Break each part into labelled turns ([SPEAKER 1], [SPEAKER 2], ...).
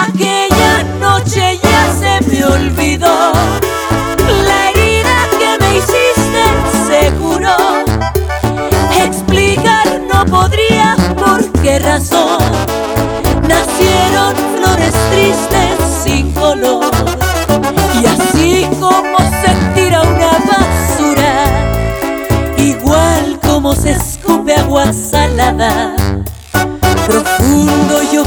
[SPEAKER 1] Aquella noche ya se me olvidó. La herida que me hiciste se curó. Explicar no podría por qué razón nacieron flores tristes sin color. Y así como se tira una basura, igual como se escupe agua salada profundo yo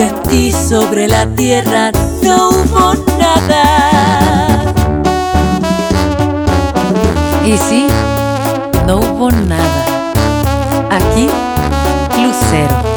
[SPEAKER 1] De ti sobre la tierra no hubo nada.
[SPEAKER 2] Y sí, no hubo nada. Aquí, Lucero.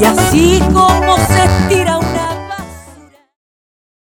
[SPEAKER 1] y así como se